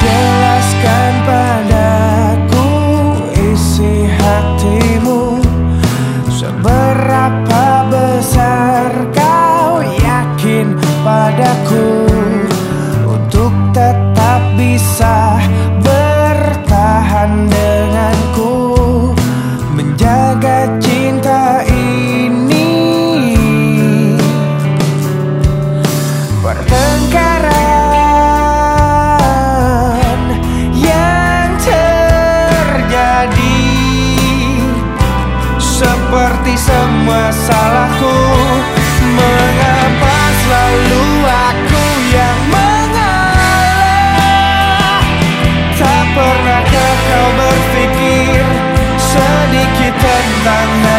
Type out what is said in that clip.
Jelaskan padaku isi hatimu Seberapa seperti semua salahku. Mengapa selalu aku yang mengalah? Tak pernahkah kau berpikir sedikit tentang